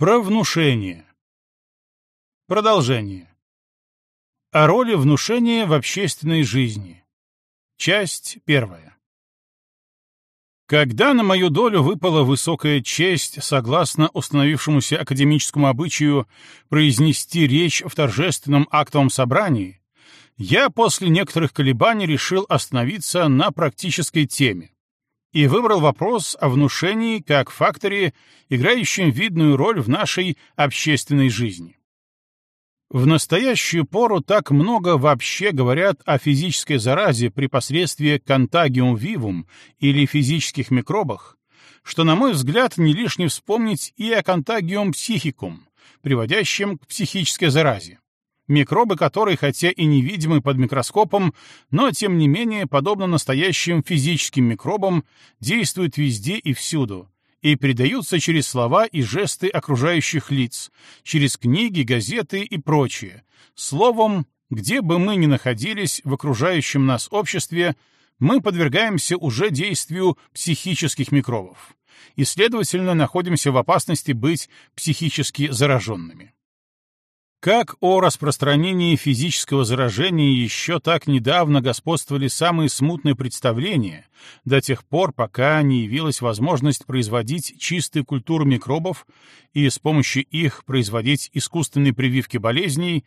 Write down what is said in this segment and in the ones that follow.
Про внушение. Продолжение. О роли внушения в общественной жизни. Часть первая. Когда на мою долю выпала высокая честь, согласно установившемуся академическому обычаю, произнести речь в торжественном актовом собрании, я после некоторых колебаний решил остановиться на практической теме, и выбрал вопрос о внушении как факторе, играющем видную роль в нашей общественной жизни. В настоящую пору так много вообще говорят о физической заразе при посредстве контагиум вивум или физических микробах, что, на мой взгляд, не лишне вспомнить и о контагиум психикум, приводящем к психической заразе микробы которой, хотя и невидимы под микроскопом, но, тем не менее, подобно настоящим физическим микробам, действуют везде и всюду, и передаются через слова и жесты окружающих лиц, через книги, газеты и прочее. Словом, где бы мы ни находились в окружающем нас обществе, мы подвергаемся уже действию психических микробов и, следовательно, находимся в опасности быть психически зараженными. Как о распространении физического заражения еще так недавно господствовали самые смутные представления, до тех пор, пока не явилась возможность производить чистую культуру микробов и с помощью их производить искусственные прививки болезней,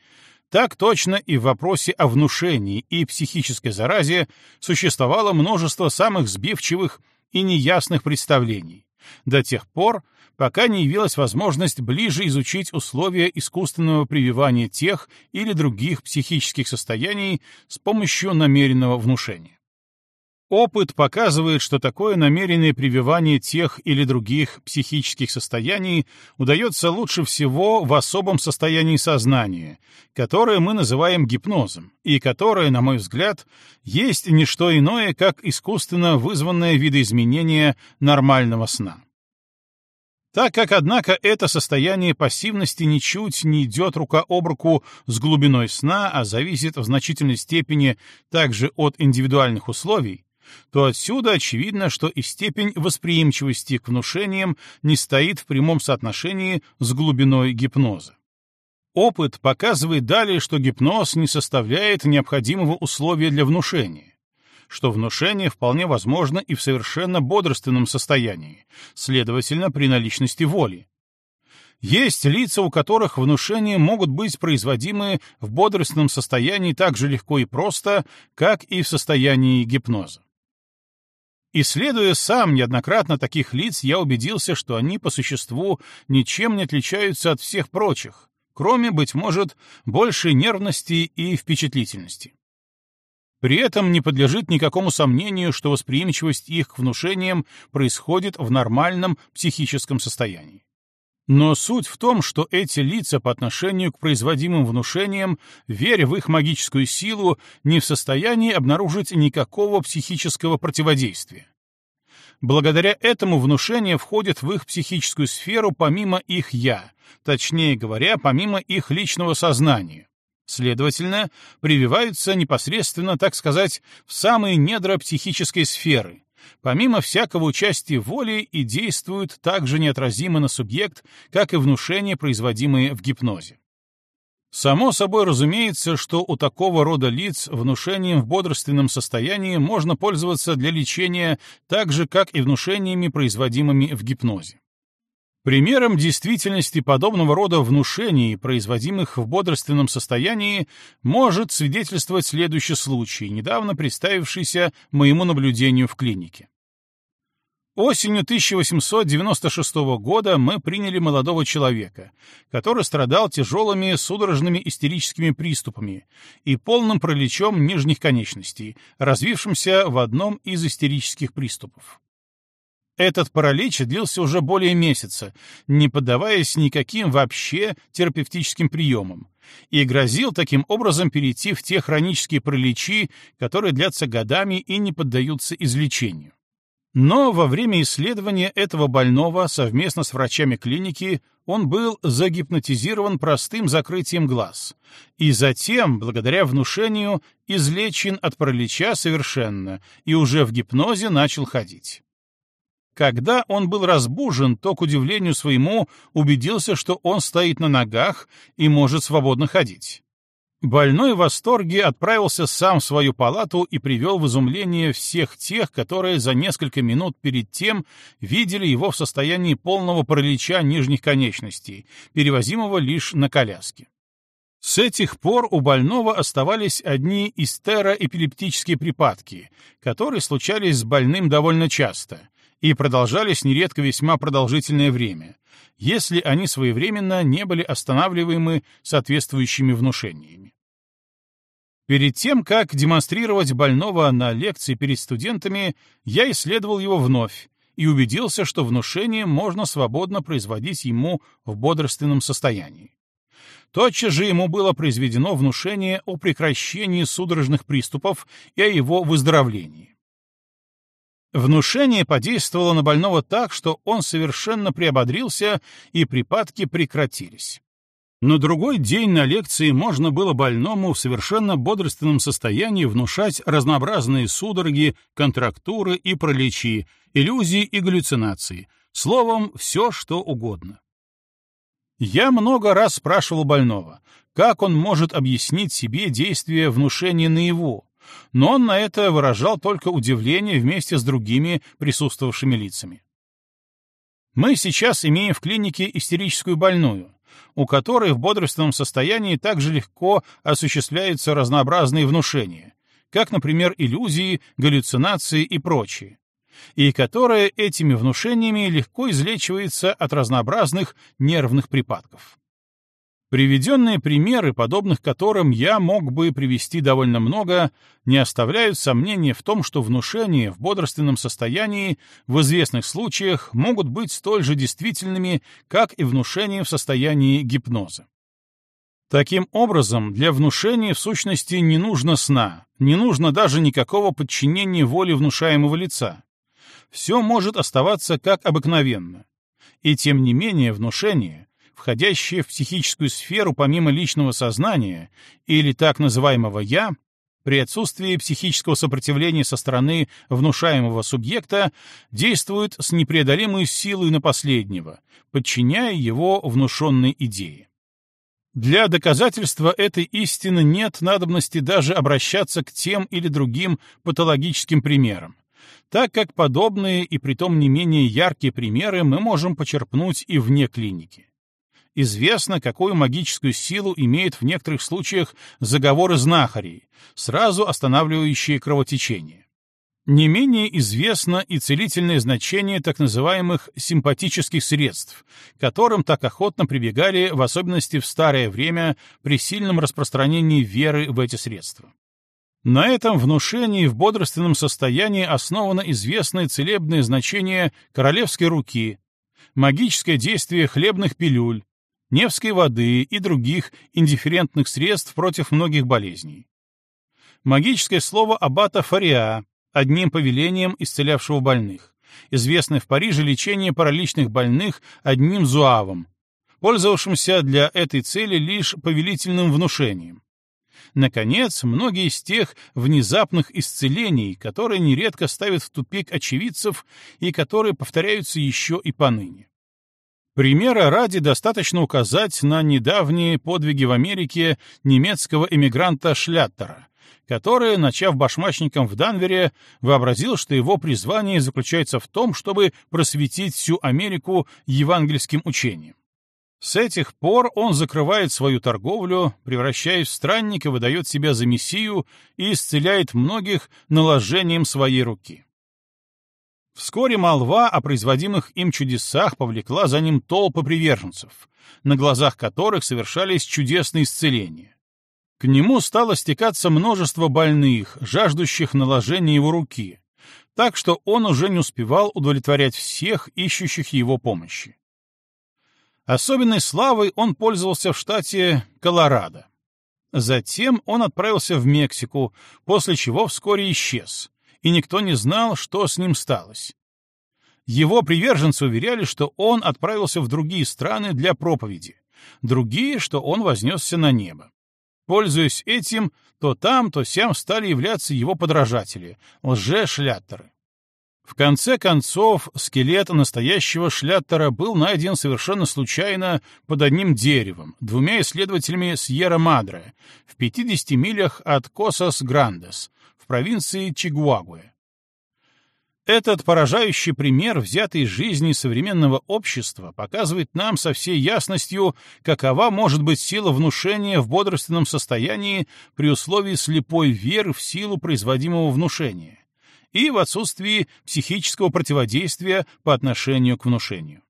так точно и в вопросе о внушении и психической заразе существовало множество самых сбивчивых и неясных представлений, до тех пор, пока не явилась возможность ближе изучить условия искусственного прививания тех или других психических состояний с помощью намеренного внушения. Опыт показывает, что такое намеренное прививание тех или других психических состояний удается лучше всего в особом состоянии сознания, которое мы называем гипнозом, и которое, на мой взгляд, есть не что иное, как искусственно вызванное видоизменение нормального сна. Так как, однако, это состояние пассивности ничуть не идет рука об руку с глубиной сна, а зависит в значительной степени также от индивидуальных условий, то отсюда очевидно, что и степень восприимчивости к внушениям не стоит в прямом соотношении с глубиной гипноза. Опыт показывает далее, что гипноз не составляет необходимого условия для внушения что внушение вполне возможно и в совершенно бодрственном состоянии, следовательно, при наличности воли. Есть лица, у которых внушения могут быть производимы в бодрственном состоянии так же легко и просто, как и в состоянии гипноза. Исследуя сам неоднократно таких лиц, я убедился, что они по существу ничем не отличаются от всех прочих, кроме, быть может, большей нервности и впечатлительности. При этом не подлежит никакому сомнению, что восприимчивость их к внушениям происходит в нормальном психическом состоянии. Но суть в том, что эти лица по отношению к производимым внушениям, веря в их магическую силу, не в состоянии обнаружить никакого психического противодействия. Благодаря этому внушение входит в их психическую сферу помимо их «я», точнее говоря, помимо их личного сознания, Следовательно, прививаются непосредственно, так сказать, в самые недра психической сферы, помимо всякого участия воли и действуют так же неотразимо на субъект, как и внушения, производимые в гипнозе. Само собой разумеется, что у такого рода лиц внушением в бодрственном состоянии можно пользоваться для лечения так же, как и внушениями, производимыми в гипнозе. Примером действительности подобного рода внушений, производимых в бодрственном состоянии, может свидетельствовать следующий случай, недавно представившийся моему наблюдению в клинике. Осенью 1896 года мы приняли молодого человека, который страдал тяжелыми судорожными истерическими приступами и полным пролечом нижних конечностей, развившимся в одном из истерических приступов. Этот паралич длился уже более месяца, не поддаваясь никаким вообще терапевтическим приемам, и грозил таким образом перейти в те хронические параличи, которые длятся годами и не поддаются излечению. Но во время исследования этого больного совместно с врачами клиники он был загипнотизирован простым закрытием глаз и затем, благодаря внушению, излечен от паралича совершенно и уже в гипнозе начал ходить. Когда он был разбужен, то, к удивлению своему, убедился, что он стоит на ногах и может свободно ходить. Больной в восторге отправился сам в свою палату и привел в изумление всех тех, которые за несколько минут перед тем видели его в состоянии полного паралича нижних конечностей, перевозимого лишь на коляске. С этих пор у больного оставались одни истероэпилептические припадки, которые случались с больным довольно часто и продолжались нередко весьма продолжительное время, если они своевременно не были останавливаемы соответствующими внушениями. Перед тем, как демонстрировать больного на лекции перед студентами, я исследовал его вновь и убедился, что внушение можно свободно производить ему в бодрственном состоянии. Тотчас же ему было произведено внушение о прекращении судорожных приступов и о его выздоровлении. Внушение подействовало на больного так, что он совершенно приободрился, и припадки прекратились. На другой день на лекции можно было больному в совершенно бодрственном состоянии внушать разнообразные судороги, контрактуры и проличи, иллюзии и галлюцинации, словом, все что угодно. Я много раз спрашивал больного, как он может объяснить себе действие внушения наяву, но он на это выражал только удивление вместе с другими присутствовавшими лицами. Мы сейчас имеем в клинике истерическую больную, у которой в бодрственном состоянии также легко осуществляются разнообразные внушения, как, например, иллюзии, галлюцинации и прочее, и которая этими внушениями легко излечивается от разнообразных нервных припадков. Приведенные примеры, подобных которым я мог бы привести довольно много, не оставляют сомнения в том, что внушения в бодрственном состоянии в известных случаях могут быть столь же действительными, как и внушения в состоянии гипноза. Таким образом, для внушения в сущности не нужно сна, не нужно даже никакого подчинения воле внушаемого лица все может оставаться как обыкновенно. И тем не менее внушение, входящее в психическую сферу помимо личного сознания или так называемого «я», при отсутствии психического сопротивления со стороны внушаемого субъекта действует с непреодолимой силой на последнего, подчиняя его внушенной идее. Для доказательства этой истины нет надобности даже обращаться к тем или другим патологическим примерам так как подобные и притом не менее яркие примеры мы можем почерпнуть и вне клиники. Известно, какую магическую силу имеют в некоторых случаях заговоры знахарей, сразу останавливающие кровотечение. Не менее известно и целительное значение так называемых симпатических средств, к которым так охотно прибегали, в особенности в старое время, при сильном распространении веры в эти средства. На этом внушении в бодрственном состоянии основано известное целебное значение королевской руки, магическое действие хлебных пилюль, невской воды и других индифферентных средств против многих болезней. Магическое слово аббата Фариа, одним повелением исцелявшего больных, известное в Париже лечение параличных больных одним зуавом, пользовавшимся для этой цели лишь повелительным внушением. Наконец, многие из тех внезапных исцелений, которые нередко ставят в тупик очевидцев и которые повторяются еще и поныне. Примера ради достаточно указать на недавние подвиги в Америке немецкого эмигранта Шляттера, который, начав башмачником в Данвере, вообразил, что его призвание заключается в том, чтобы просветить всю Америку евангельским учением. С этих пор он закрывает свою торговлю, превращаясь в странника, выдает себя за мессию и исцеляет многих наложением своей руки. Вскоре молва о производимых им чудесах повлекла за ним толпы приверженцев, на глазах которых совершались чудесные исцеления. К нему стало стекаться множество больных, жаждущих наложения его руки, так что он уже не успевал удовлетворять всех, ищущих его помощи. Особенной славой он пользовался в штате Колорадо. Затем он отправился в Мексику, после чего вскоре исчез, и никто не знал, что с ним сталось. Его приверженцы уверяли, что он отправился в другие страны для проповеди, другие, что он вознесся на небо. Пользуясь этим, то там, то сям стали являться его подражатели, лже-шлятеры. В конце концов, скелет настоящего шляттера был найден совершенно случайно под одним деревом двумя исследователями Сьерра-Мадре в 50 милях от Косас-Грандес провинции Чигуагуэ. Этот поражающий пример, взятый из жизни современного общества, показывает нам со всей ясностью, какова может быть сила внушения в бодрственном состоянии при условии слепой веры в силу производимого внушения и в отсутствии психического противодействия по отношению к внушению.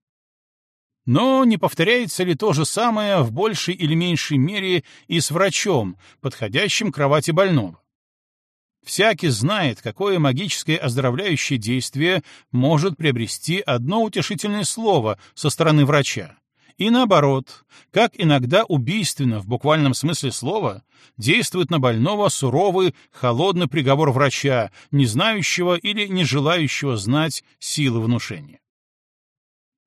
Но не повторяется ли то же самое в большей или меньшей мере и с врачом, подходящим к кровати больного? Всякий знает, какое магическое оздоровляющее действие может приобрести одно утешительное слово со стороны врача. И наоборот, как иногда убийственно в буквальном смысле слова действует на больного суровый, холодный приговор врача, не знающего или не желающего знать силы внушения.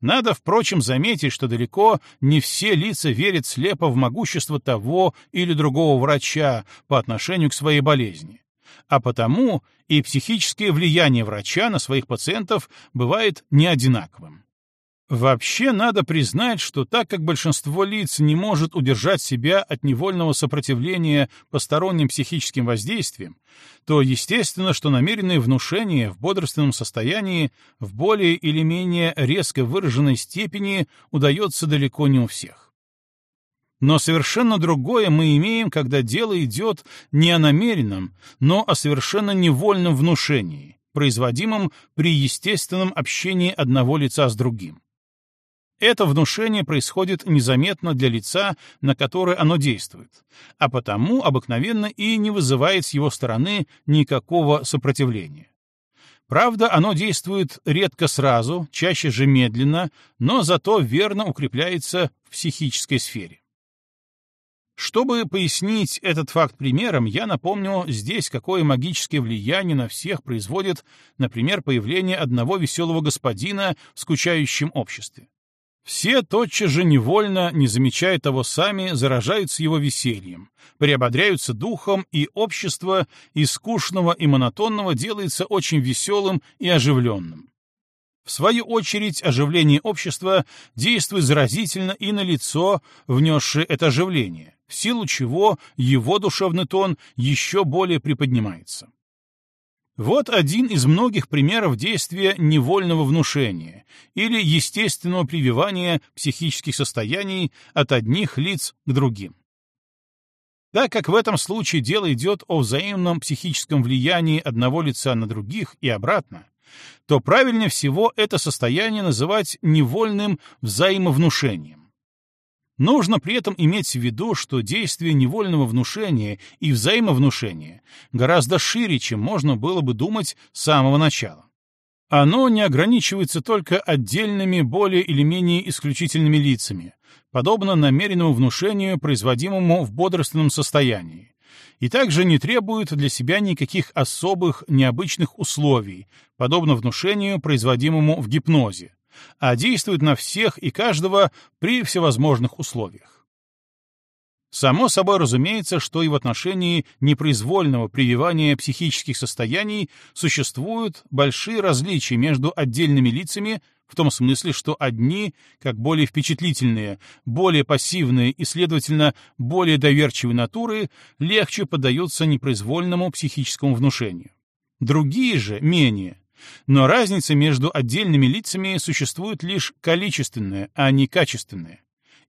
Надо, впрочем, заметить, что далеко не все лица верят слепо в могущество того или другого врача по отношению к своей болезни а потому и психическое влияние врача на своих пациентов бывает неодинаковым. Вообще надо признать, что так как большинство лиц не может удержать себя от невольного сопротивления посторонним психическим воздействиям, то естественно, что намеренное внушение в бодрственном состоянии в более или менее резко выраженной степени удается далеко не у всех. Но совершенно другое мы имеем, когда дело идет не о намеренном, но о совершенно невольном внушении, производимом при естественном общении одного лица с другим. Это внушение происходит незаметно для лица, на которое оно действует, а потому обыкновенно и не вызывает с его стороны никакого сопротивления. Правда, оно действует редко сразу, чаще же медленно, но зато верно укрепляется в психической сфере. Чтобы пояснить этот факт примером, я напомню здесь, какое магическое влияние на всех производит, например, появление одного веселого господина в скучающем обществе. Все тотчас же невольно, не замечая того сами, заражаются его весельем, приободряются духом, и общество из скучного и монотонного делается очень веселым и оживленным. В свою очередь, оживление общества действует заразительно и на лицо, внесшее это оживление в силу чего его душевный тон еще более приподнимается. Вот один из многих примеров действия невольного внушения или естественного прививания психических состояний от одних лиц к другим. Так как в этом случае дело идет о взаимном психическом влиянии одного лица на других и обратно, то правильнее всего это состояние называть невольным взаимовнушением. Нужно при этом иметь в виду, что действие невольного внушения и взаимовнушения гораздо шире, чем можно было бы думать с самого начала. Оно не ограничивается только отдельными, более или менее исключительными лицами, подобно намеренному внушению, производимому в бодрственном состоянии, и также не требует для себя никаких особых, необычных условий, подобно внушению, производимому в гипнозе, а действует на всех и каждого при всевозможных условиях. Само собой разумеется, что и в отношении непроизвольного прививания психических состояний существуют большие различия между отдельными лицами в том смысле, что одни, как более впечатлительные, более пассивные и, следовательно, более доверчивые натуры, легче поддаются непроизвольному психическому внушению. Другие же, менее, но разница между отдельными лицами существует лишь количественная, а не качественная.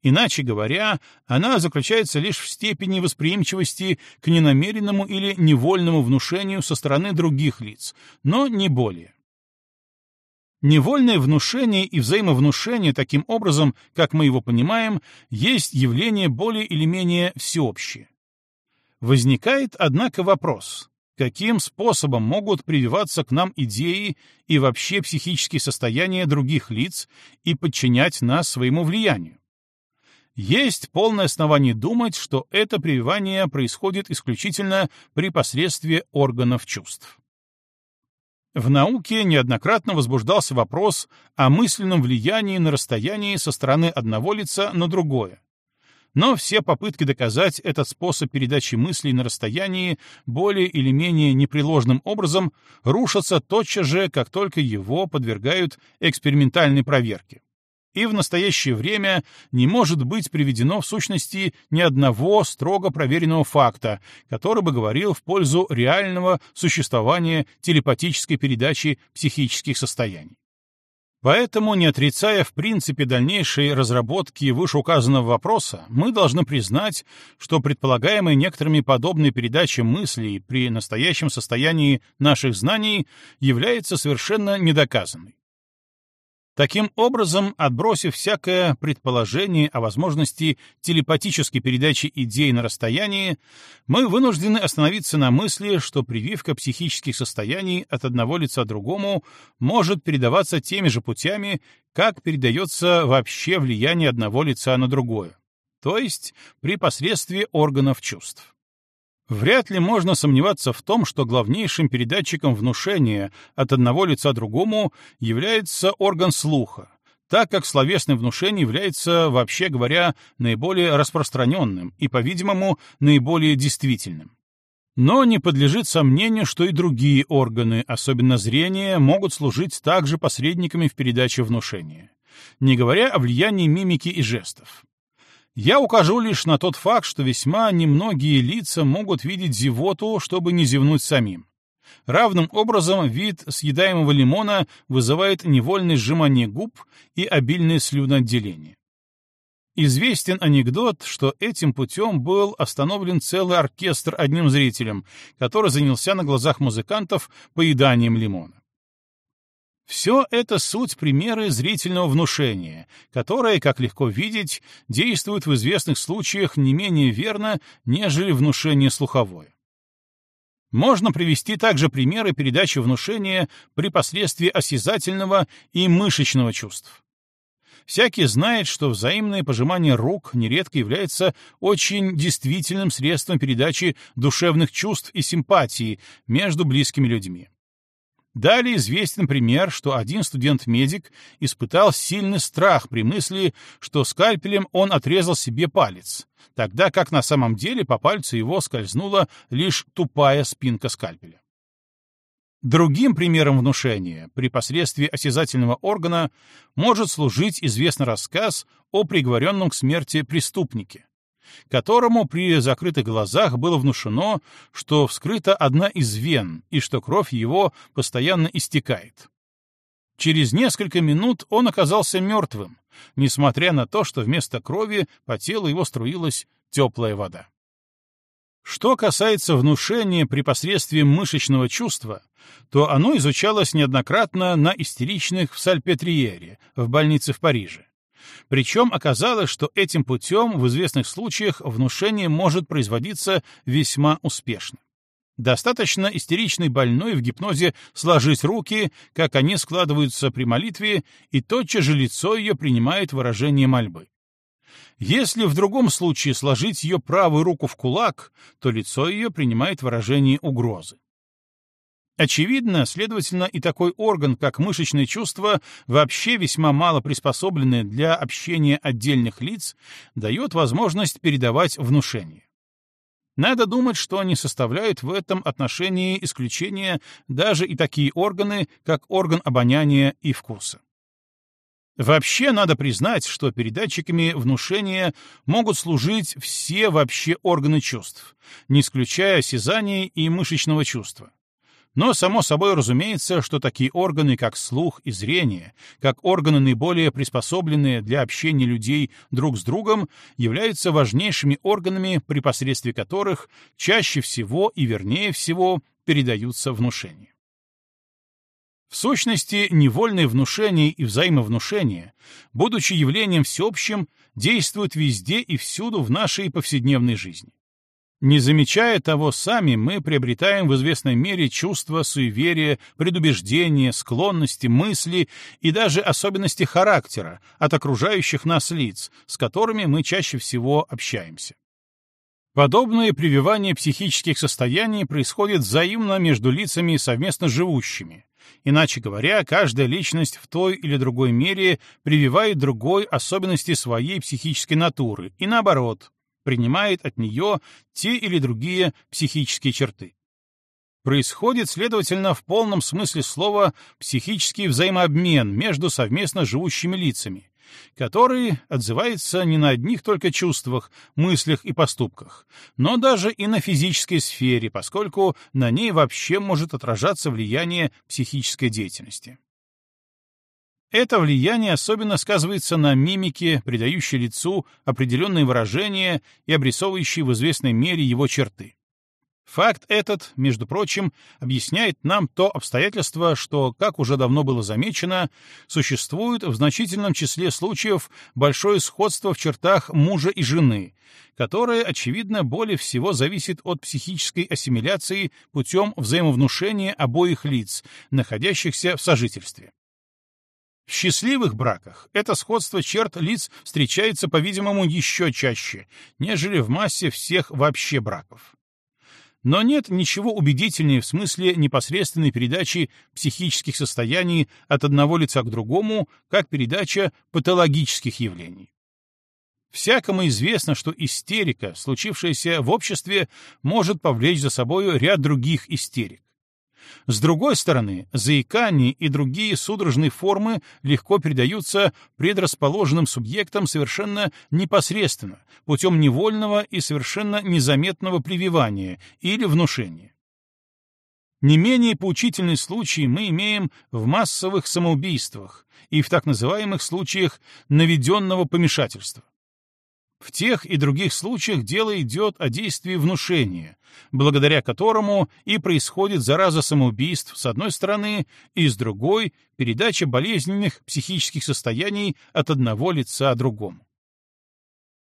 Иначе говоря, она заключается лишь в степени восприимчивости к ненамеренному или невольному внушению со стороны других лиц, но не более. Невольное внушение и взаимовнушение, таким образом, как мы его понимаем, есть явление более или менее всеобщее. Возникает, однако, вопрос, каким способом могут прививаться к нам идеи и вообще психические состояния других лиц и подчинять нас своему влиянию. Есть полное основание думать, что это прививание происходит исключительно при посредстве органов чувств. В науке неоднократно возбуждался вопрос о мысленном влиянии на расстоянии со стороны одного лица на другое, Но все попытки доказать этот способ передачи мыслей на расстоянии более или менее непреложным образом рушатся тотчас же, как только его подвергают экспериментальной проверке и в настоящее время не может быть приведено в сущности ни одного строго проверенного факта, который бы говорил в пользу реального существования телепатической передачи психических состояний. Поэтому, не отрицая в принципе дальнейшей разработки вышеуказанного вопроса, мы должны признать, что предполагаемая некоторыми подобная передача мыслей при настоящем состоянии наших знаний является совершенно недоказанной. Таким образом, отбросив всякое предположение о возможности телепатической передачи идей на расстоянии, мы вынуждены остановиться на мысли, что прививка психических состояний от одного лица другому может передаваться теми же путями, как передается вообще влияние одного лица на другое, то есть при посредстве органов чувств. Вряд ли можно сомневаться в том, что главнейшим передатчиком внушения от одного лица другому является орган слуха, так как словесное внушение является, вообще говоря, наиболее распространенным и, по-видимому, наиболее действительным. Но не подлежит сомнению, что и другие органы, особенно зрение, могут служить также посредниками в передаче внушения, не говоря о влиянии мимики и жестов. Я укажу лишь на тот факт, что весьма немногие лица могут видеть зевоту, чтобы не зевнуть самим. Равным образом вид съедаемого лимона вызывает невольное сжимание губ и обильное слюноотделение. Известен анекдот, что этим путем был остановлен целый оркестр одним зрителем, который занялся на глазах музыкантов поеданием лимона. Все это суть примеры зрительного внушения, которое, как легко видеть, действует в известных случаях не менее верно, нежели внушение слуховое. Можно привести также примеры передачи внушения при посредстве осязательного и мышечного чувств. Всякий знает, что взаимное пожимание рук нередко является очень действительным средством передачи душевных чувств и симпатии между близкими людьми. Далее известен пример, что один студент-медик испытал сильный страх при мысли, что скальпелем он отрезал себе палец, тогда как на самом деле по пальцу его скользнула лишь тупая спинка скальпеля. Другим примером внушения при посредстве осязательного органа может служить известный рассказ о приговоренном к смерти преступнике, которому при закрытых глазах было внушено, что вскрыта одна из вен и что кровь его постоянно истекает. Через несколько минут он оказался мертвым, несмотря на то, что вместо крови по телу его струилась теплая вода. Что касается внушения при посредстве мышечного чувства, то оно изучалось неоднократно на истеричных в Сальпетриере, в больнице в Париже. Причем оказалось, что этим путем в известных случаях внушение может производиться весьма успешно. Достаточно истеричной больной в гипнозе сложить руки, как они складываются при молитве, и тотчас же лицо ее принимает выражение мольбы. Если в другом случае сложить ее правую руку в кулак, то лицо ее принимает выражение угрозы. Очевидно, следовательно, и такой орган, как мышечное чувство, вообще весьма мало приспособленный для общения отдельных лиц, дает возможность передавать внушение. Надо думать, что они составляют в этом отношении исключение даже и такие органы, как орган обоняния и вкуса. Вообще надо признать, что передатчиками внушения могут служить все вообще органы чувств, не исключая осязания и мышечного чувства. Но, само собой разумеется, что такие органы, как слух и зрение, как органы наиболее приспособленные для общения людей друг с другом, являются важнейшими органами, при посредстве которых чаще всего и вернее всего передаются внушения. В сущности, невольное внушение и взаимовнушение, будучи явлением всеобщим, действуют везде и всюду в нашей повседневной жизни. Не замечая того сами, мы приобретаем в известной мере чувства суеверия, предубеждения, склонности, мысли и даже особенности характера от окружающих нас лиц, с которыми мы чаще всего общаемся. Подобное прививание психических состояний происходит взаимно между лицами совместно живущими, Иначе говоря, каждая личность в той или другой мере прививает другой особенности своей психической натуры. И, наоборот, принимает от нее те или другие психические черты. Происходит, следовательно, в полном смысле слова психический взаимообмен между совместно живущими лицами, который отзывается не на одних только чувствах, мыслях и поступках, но даже и на физической сфере, поскольку на ней вообще может отражаться влияние психической деятельности. Это влияние особенно сказывается на мимике, придающей лицу определенные выражения и обрисовывающей в известной мере его черты. Факт этот, между прочим, объясняет нам то обстоятельство, что, как уже давно было замечено, существует в значительном числе случаев большое сходство в чертах мужа и жены, которое, очевидно, более всего зависит от психической ассимиляции путем взаимовнушения обоих лиц, находящихся в сожительстве. В счастливых браках это сходство черт лиц встречается, по-видимому, еще чаще, нежели в массе всех вообще браков. Но нет ничего убедительнее в смысле непосредственной передачи психических состояний от одного лица к другому, как передача патологических явлений. Всякому известно, что истерика, случившаяся в обществе, может повлечь за собою ряд других истерик. С другой стороны, заикание и другие судорожные формы легко передаются предрасположенным субъектам совершенно непосредственно, путем невольного и совершенно незаметного прививания или внушения. Не менее поучительный случай мы имеем в массовых самоубийствах и в так называемых случаях наведенного помешательства. В тех и других случаях дело идет о действии внушения, благодаря которому и происходит зараза самоубийств с одной стороны, и с другой — передача болезненных психических состояний от одного лица другому.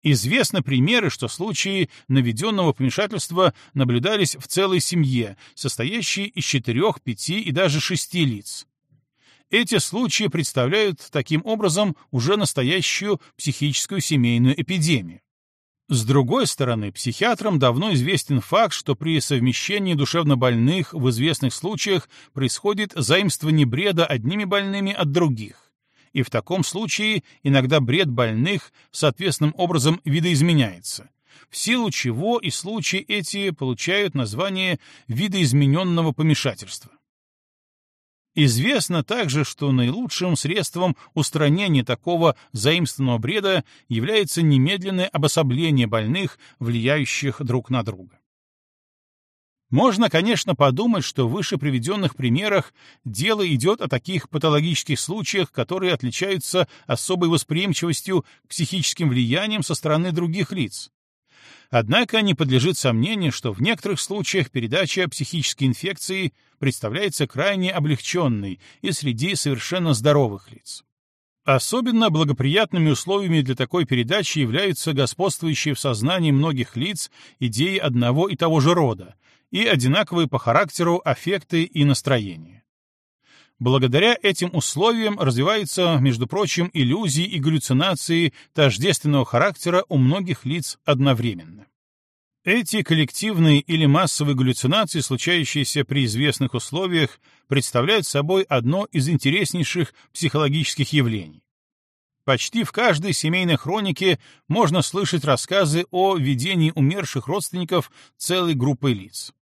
Известны примеры, что случаи наведенного помешательства наблюдались в целой семье, состоящей из четырех, пяти и даже шести лиц. Эти случаи представляют таким образом уже настоящую психическую семейную эпидемию. С другой стороны, психиатрам давно известен факт, что при совмещении душевнобольных в известных случаях происходит заимствование бреда одними больными от других. И в таком случае иногда бред больных соответственным образом видоизменяется, в силу чего и случаи эти получают название видоизмененного помешательства. Известно также, что наилучшим средством устранения такого заимственного бреда является немедленное обособление больных, влияющих друг на друга. Можно, конечно, подумать, что в выше приведенных примерах дело идет о таких патологических случаях, которые отличаются особой восприимчивостью к психическим влияниям со стороны других лиц. Однако не подлежит сомнению, что в некоторых случаях передача психической инфекции представляется крайне облегченной и среди совершенно здоровых лиц. Особенно благоприятными условиями для такой передачи являются господствующие в сознании многих лиц идеи одного и того же рода и одинаковые по характеру аффекты и настроения. Благодаря этим условиям развиваются, между прочим, иллюзии и галлюцинации тождественного характера у многих лиц одновременно. Эти коллективные или массовые галлюцинации, случающиеся при известных условиях, представляют собой одно из интереснейших психологических явлений. Почти в каждой семейной хронике можно слышать рассказы о видении умерших родственников целой группы лиц.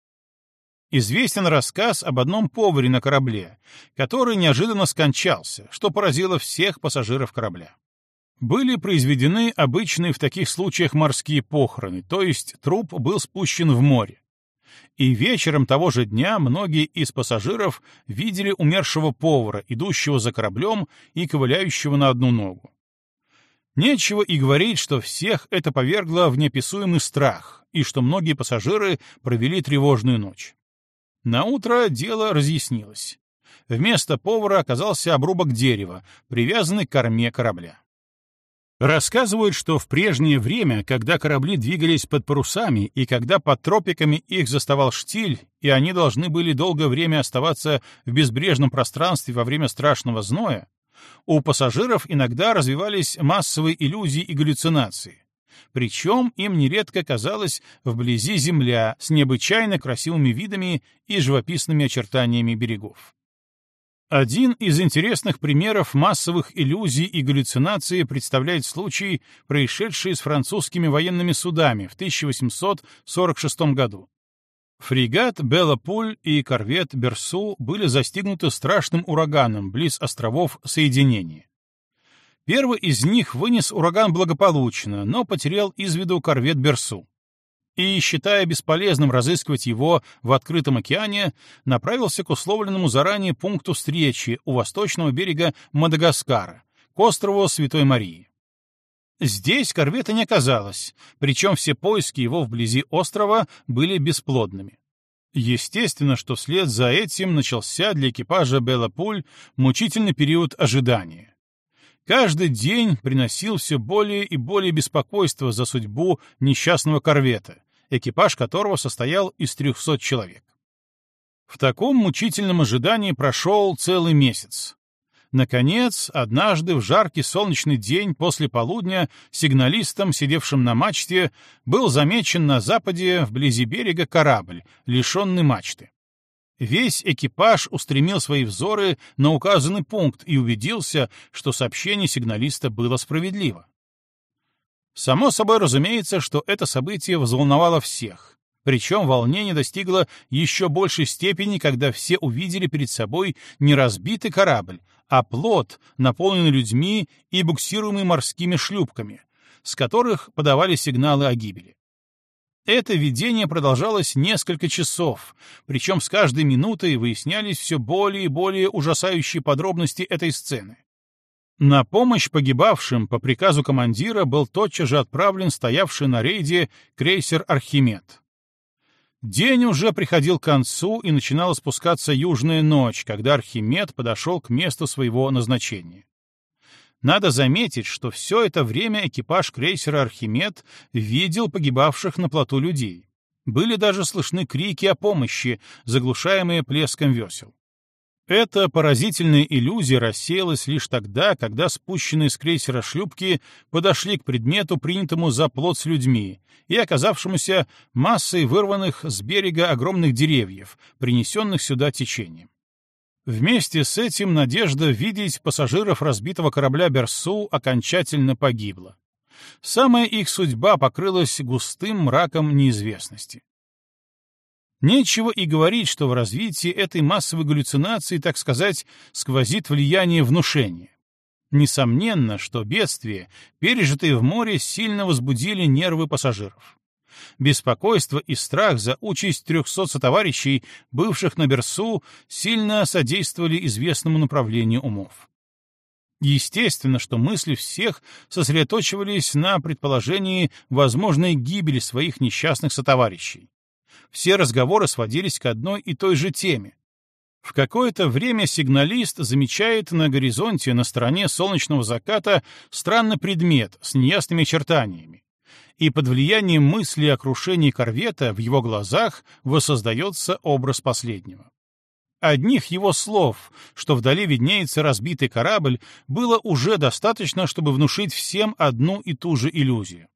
Известен рассказ об одном поваре на корабле, который неожиданно скончался, что поразило всех пассажиров корабля. Были произведены обычные в таких случаях морские похороны, то есть труп был спущен в море. И вечером того же дня многие из пассажиров видели умершего повара, идущего за кораблем и ковыляющего на одну ногу. Нечего и говорить, что всех это повергло в неописуемый страх, и что многие пассажиры провели тревожную ночь. На утро дело разъяснилось. Вместо повара оказался обрубок дерева, привязанный к корме корабля. Рассказывают, что в прежнее время, когда корабли двигались под парусами и когда под тропиками их заставал штиль, и они должны были долгое время оставаться в безбрежном пространстве во время страшного зноя, у пассажиров иногда развивались массовые иллюзии и галлюцинации. Причем им нередко казалась вблизи земля с необычайно красивыми видами и живописными очертаниями берегов. Один из интересных примеров массовых иллюзий и галлюцинаций представляет случай, происшедший с французскими военными судами в 1846 году. Фрегат «Белла-Пуль» и корвет «Берсу» были застигнуты страшным ураганом близ островов Соединения. Первый из них вынес ураган благополучно, но потерял из виду корвет «Берсу». И, считая бесполезным разыскивать его в открытом океане, направился к условленному заранее пункту встречи у восточного берега Мадагаскара, к острову Святой Марии. Здесь корвета не оказалось, причем все поиски его вблизи острова были бесплодными. Естественно, что вслед за этим начался для экипажа Беллапуль мучительный период ожидания. Каждый день приносил все более и более беспокойства за судьбу несчастного корвета, экипаж которого состоял из 300 человек. В таком мучительном ожидании прошел целый месяц. Наконец, однажды в жаркий солнечный день после полудня сигналистом, сидевшим на мачте, был замечен на западе вблизи берега корабль, лишенный мачты. Весь экипаж устремил свои взоры на указанный пункт и убедился, что сообщение сигналиста было справедливо. Само собой разумеется, что это событие взволновало всех, причем волнение достигло еще большей степени, когда все увидели перед собой не разбитый корабль, а плот, наполненный людьми и буксируемый морскими шлюпками, с которых подавали сигналы о гибели. Это видение продолжалось несколько часов, причем с каждой минутой выяснялись все более и более ужасающие подробности этой сцены. На помощь погибавшим по приказу командира был тотчас же отправлен стоявший на рейде крейсер «Архимед». День уже приходил к концу, и начинала спускаться южная ночь, когда Архимед подошел к месту своего назначения. Надо заметить, что все это время экипаж крейсера «Архимед» видел погибавших на плоту людей. Были даже слышны крики о помощи, заглушаемые плеском весел. Эта поразительная иллюзия рассеялась лишь тогда, когда спущенные с крейсера шлюпки подошли к предмету, принятому за плот с людьми, и оказавшемуся массой вырванных с берега огромных деревьев, принесенных сюда течением. Вместе с этим надежда видеть пассажиров разбитого корабля «Берсу» окончательно погибла. Самая их судьба покрылась густым мраком неизвестности. Нечего и говорить, что в развитии этой массовой галлюцинации, так сказать, сквозит влияние внушения. Несомненно, что бедствия, пережитые в море, сильно возбудили нервы пассажиров. Беспокойство и страх за участь трехсот сотоварищей, бывших на Берсу, сильно содействовали известному направлению умов. Естественно, что мысли всех сосредоточивались на предположении возможной гибели своих несчастных сотоварищей все разговоры сводились к одной и той же теме. В какое-то время сигналист замечает на горизонте на стороне солнечного заката странный предмет с неясными очертаниями, и под влиянием мысли о крушении корвета в его глазах воссоздается образ последнего. Одних его слов, что вдали виднеется разбитый корабль, было уже достаточно, чтобы внушить всем одну и ту же иллюзию.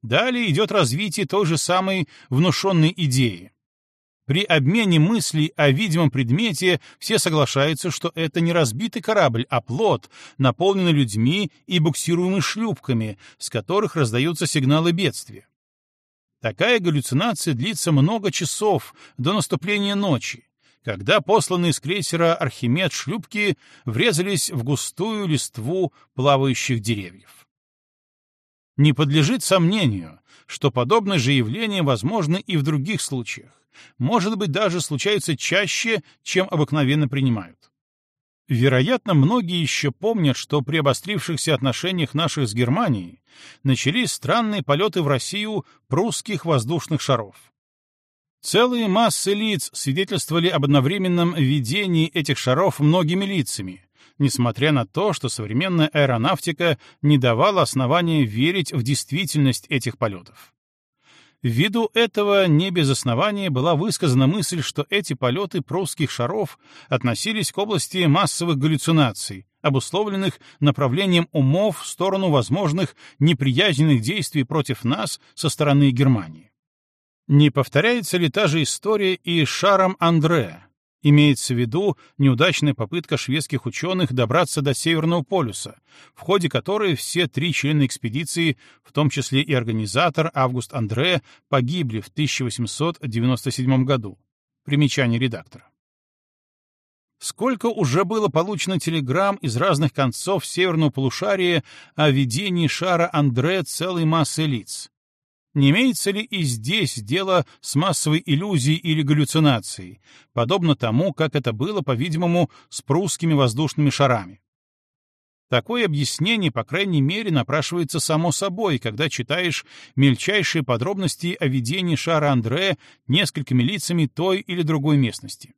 Далее идет развитие той же самой внушенной идеи. При обмене мыслей о видимом предмете все соглашаются, что это не разбитый корабль, а плот, наполненный людьми и буксируемый шлюпками, с которых раздаются сигналы бедствия. Такая галлюцинация длится много часов до наступления ночи, когда посланные с крейсера «Архимед» шлюпки врезались в густую листву плавающих деревьев. Не подлежит сомнению, что подобное же явление возможно и в других случаях, может быть, даже случаются чаще, чем обыкновенно принимают. Вероятно, многие еще помнят, что при обострившихся отношениях наших с Германией начались странные полеты в Россию прусских воздушных шаров. Целые массы лиц свидетельствовали об одновременном ведении этих шаров многими лицами, несмотря на то, что современная аэронавтика не давала основания верить в действительность этих полетов. Ввиду этого не без основания была высказана мысль, что эти полеты прусских шаров относились к области массовых галлюцинаций, обусловленных направлением умов в сторону возможных неприязненных действий против нас со стороны Германии. Не повторяется ли та же история и с шаром Андре, Имеется в виду неудачная попытка шведских ученых добраться до Северного полюса, в ходе которой все три члена экспедиции, в том числе и организатор Август Андре, погибли в 1897 году. Примечание редактора. Сколько уже было получено телеграмм из разных концов северного полушария о ведении шара Андре целой массы лиц. Не имеется ли и здесь дело с массовой иллюзией или галлюцинацией, подобно тому, как это было, по-видимому, с прусскими воздушными шарами? Такое объяснение, по крайней мере, напрашивается само собой, когда читаешь мельчайшие подробности о ведении шара Андре несколькими лицами той или другой местности.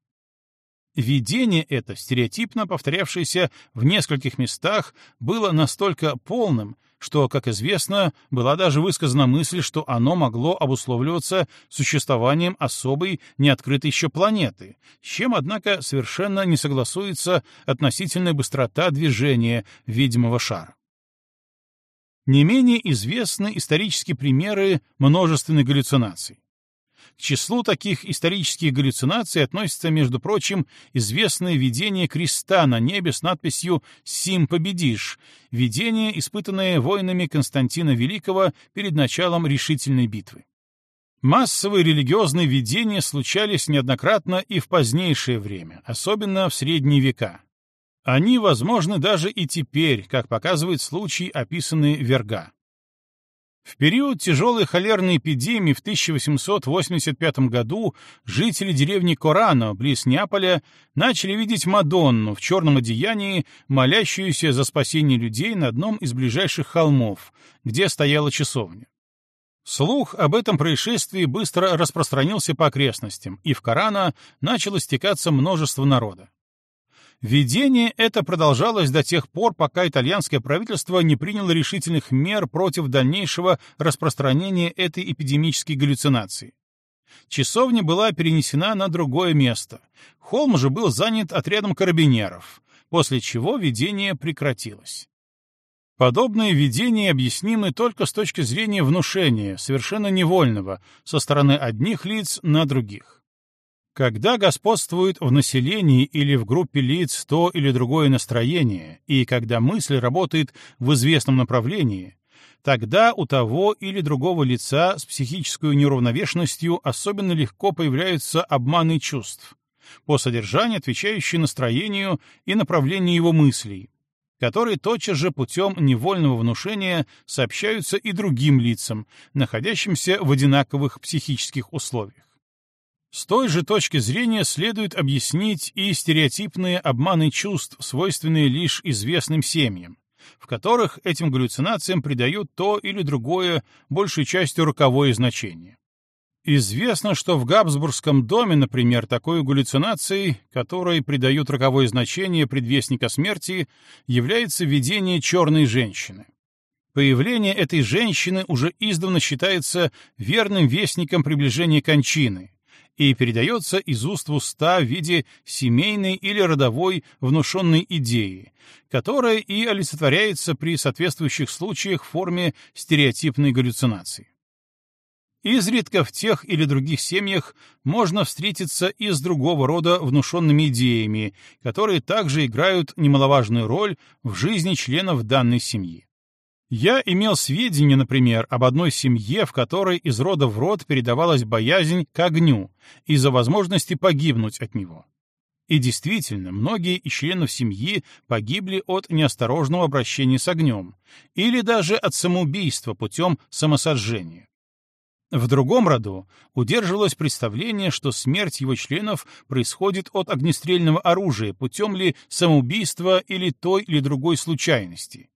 Видение это, стереотипно повторявшееся в нескольких местах, было настолько полным, что, как известно, была даже высказана мысль, что оно могло обусловливаться существованием особой неоткрытой еще планеты, с чем, однако, совершенно не согласуется относительная быстрота движения видимого шара. Не менее известны исторические примеры множественных галлюцинаций. К числу таких исторических галлюцинаций относится, между прочим, известное видение креста на небе с надписью «Сим победишь», видение, испытанное воинами Константина Великого перед началом решительной битвы. Массовые религиозные видения случались неоднократно и в позднейшее время, особенно в средние века. Они возможны даже и теперь, как показывает случай, описанный Верга. В период тяжелой холерной эпидемии в 1885 году жители деревни Корано, близ Неаполя, начали видеть Мадонну в черном одеянии, молящуюся за спасение людей на одном из ближайших холмов, где стояла часовня. Слух об этом происшествии быстро распространился по окрестностям, и в Корано начало стекаться множество народа. Видение это продолжалось до тех пор, пока итальянское правительство не приняло решительных мер против дальнейшего распространения этой эпидемической галлюцинации. Часовня была перенесена на другое место. Холм же был занят отрядом карабинеров, после чего видение прекратилось. Подобные видения объяснимы только с точки зрения внушения, совершенно невольного, со стороны одних лиц на других. Когда господствует в населении или в группе лиц то или другое настроение, и когда мысль работает в известном направлении, тогда у того или другого лица с психической неуравновешенностью особенно легко появляются обманы чувств, по содержанию отвечающие настроению и направлению его мыслей, которые тотчас же путем невольного внушения сообщаются и другим лицам, находящимся в одинаковых психических условиях. С той же точки зрения следует объяснить и стереотипные обманы чувств, свойственные лишь известным семьям, в которых этим галлюцинациям придают то или другое, большей частью роковое значение. Известно, что в Габсбургском доме, например, такой галлюцинацией, которой придают роковое значение предвестника смерти, является видение черной женщины. Появление этой женщины уже издавна считается верным вестником приближения кончины, и передается из уст в уста в виде семейной или родовой внушенной идеи, которая и олицетворяется при соответствующих случаях в форме стереотипной галлюцинации. Изредка в тех или других семьях можно встретиться и с другого рода внушенными идеями, которые также играют немаловажную роль в жизни членов данной семьи. Я имел сведения, например, об одной семье, в которой из рода в род передавалась боязнь к огню из-за возможности погибнуть от него. И действительно, многие из членов семьи погибли от неосторожного обращения с огнем или даже от самоубийства путем самосожжения. В другом роду удерживалось представление, что смерть его членов происходит от огнестрельного оружия путем ли самоубийства или той или другой случайности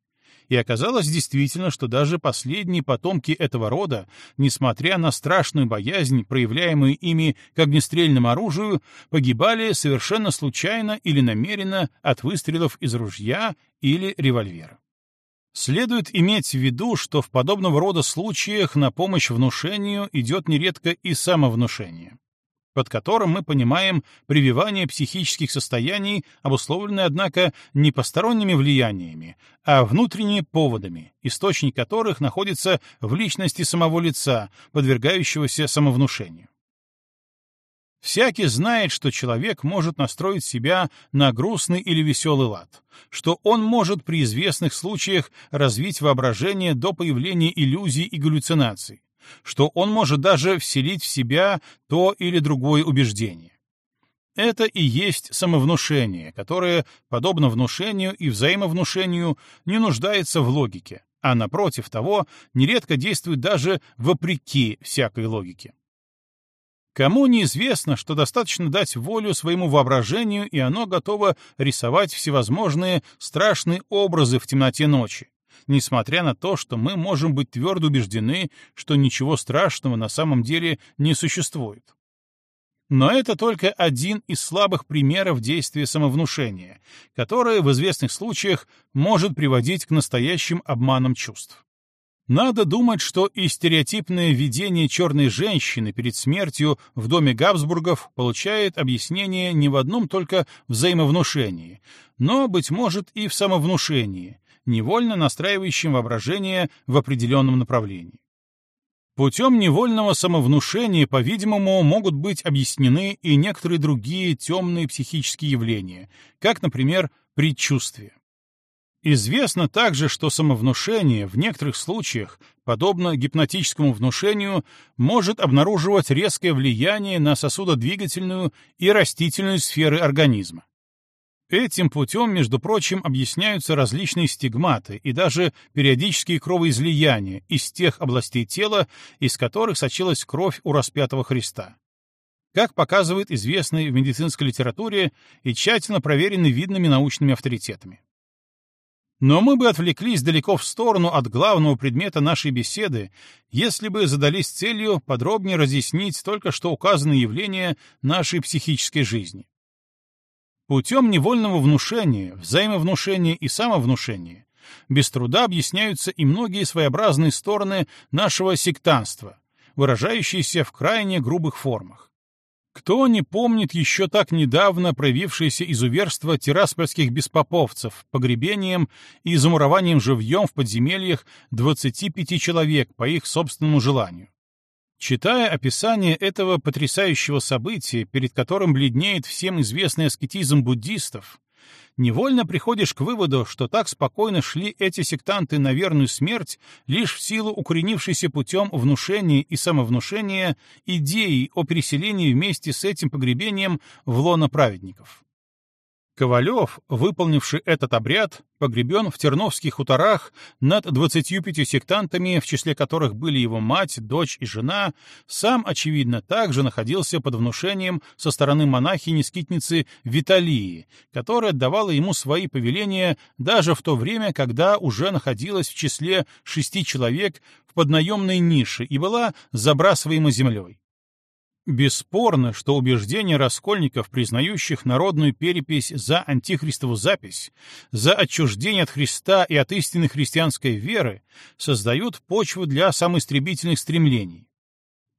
и оказалось действительно, что даже последние потомки этого рода, несмотря на страшную боязнь, проявляемую ими к огнестрельному оружию, погибали совершенно случайно или намеренно от выстрелов из ружья или револьвера. Следует иметь в виду, что в подобного рода случаях на помощь внушению идет нередко и самовнушение под которым мы понимаем прививание психических состояний, обусловленное, однако, не посторонними влияниями, а внутренними поводами, источник которых находится в личности самого лица, подвергающегося самовнушению. Всякий знает, что человек может настроить себя на грустный или веселый лад, что он может при известных случаях развить воображение до появления иллюзий и галлюцинаций, что он может даже вселить в себя то или другое убеждение. Это и есть самовнушение, которое, подобно внушению и взаимовнушению, не нуждается в логике, а напротив того, нередко действует даже вопреки всякой логике. Кому неизвестно, что достаточно дать волю своему воображению, и оно готово рисовать всевозможные страшные образы в темноте ночи, несмотря на то, что мы можем быть твердо убеждены, что ничего страшного на самом деле не существует. Но это только один из слабых примеров действия самовнушения, которое в известных случаях может приводить к настоящим обманам чувств. Надо думать, что и стереотипное видение черной женщины перед смертью в доме Габсбургов получает объяснение не в одном только взаимовнушении, но, быть может, и в самовнушении, невольно настраивающем воображение в определенном направлении. Путем невольного самовнушения, по-видимому, могут быть объяснены и некоторые другие темные психические явления, как, например, предчувствие. Известно также, что самовнушение в некоторых случаях, подобно гипнотическому внушению, может обнаруживать резкое влияние на сосудодвигательную и растительную сферы организма. Этим путем, между прочим, объясняются различные стигматы и даже периодические кровоизлияния из тех областей тела, из которых сочилась кровь у распятого Христа. Как показывает известный в медицинской литературе и тщательно проверенный видными научными авторитетами. Но мы бы отвлеклись далеко в сторону от главного предмета нашей беседы, если бы задались целью подробнее разъяснить только что указанные явления нашей психической жизни. Путем невольного внушения, взаимовнушения и самовнушения без труда объясняются и многие своеобразные стороны нашего сектанства, выражающиеся в крайне грубых формах. Кто не помнит еще так недавно проявившееся изуверство тираспольских беспоповцев погребением и замурованием живьем в подземельях 25 человек по их собственному желанию? Читая описание этого потрясающего события, перед которым бледнеет всем известный аскетизм буддистов, невольно приходишь к выводу, что так спокойно шли эти сектанты на верную смерть лишь в силу укоренившейся путем внушения и самовнушения идеи о переселении вместе с этим погребением в лоно праведников. Ковалев, выполнивший этот обряд, погребен в Терновских хуторах над 25 сектантами, в числе которых были его мать, дочь и жена, сам, очевидно, также находился под внушением со стороны монахини-скитницы Виталии, которая давала ему свои повеления даже в то время, когда уже находилась в числе шести человек в поднаемной нише и была забрасываема землей. Бесспорно, что убеждения раскольников, признающих народную перепись за антихристову запись, за отчуждение от Христа и от истинной христианской веры, создают почву для самоистребительных стремлений.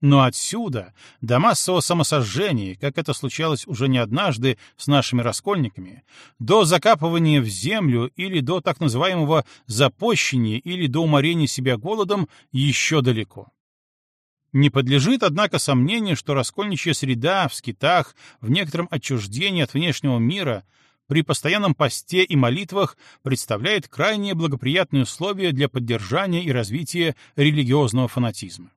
Но отсюда до массового самосожжения, как это случалось уже не однажды с нашими раскольниками, до закапывания в землю или до так называемого запощения или до уморения себя голодом еще далеко. Не подлежит, однако, сомнению, что раскольничья среда в скитах, в некотором отчуждении от внешнего мира, при постоянном посте и молитвах представляет крайне благоприятные условия для поддержания и развития религиозного фанатизма.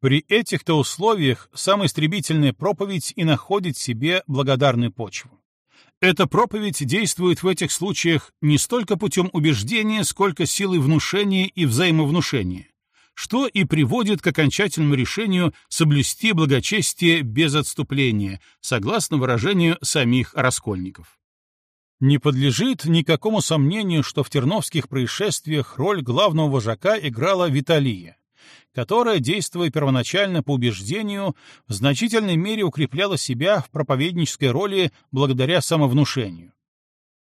При этих-то условиях самая истребительная проповедь и находит себе благодарную почву. Эта проповедь действует в этих случаях не столько путем убеждения, сколько силой внушения и взаимовнушения что и приводит к окончательному решению соблюсти благочестие без отступления, согласно выражению самих раскольников. Не подлежит никакому сомнению, что в терновских происшествиях роль главного вожака играла Виталия, которая, действуя первоначально по убеждению, в значительной мере укрепляла себя в проповеднической роли благодаря самовнушению.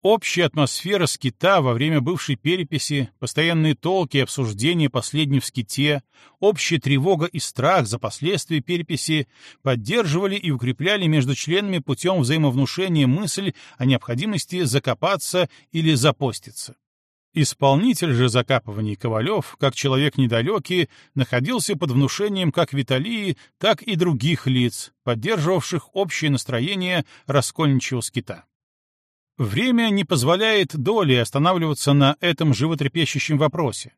Общая атмосфера скита во время бывшей переписи, постоянные толки и обсуждения последней в ските, общая тревога и страх за последствия переписи поддерживали и укрепляли между членами путем взаимовнушения мысль о необходимости закопаться или запоститься. Исполнитель же закапываний Ковалев, как человек недалекий, находился под внушением как Виталии, так и других лиц, поддерживавших общее настроение раскольничьего скита. Время не позволяет доли останавливаться на этом животрепещущем вопросе,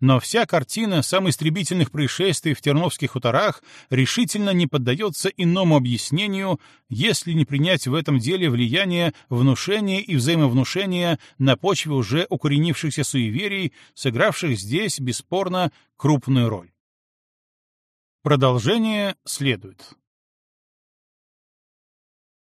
но вся картина самоистребительных происшествий в Терновских хуторах решительно не поддается иному объяснению, если не принять в этом деле влияние внушения и взаимовнушения на почве уже укоренившихся суеверий, сыгравших здесь, бесспорно, крупную роль. Продолжение следует.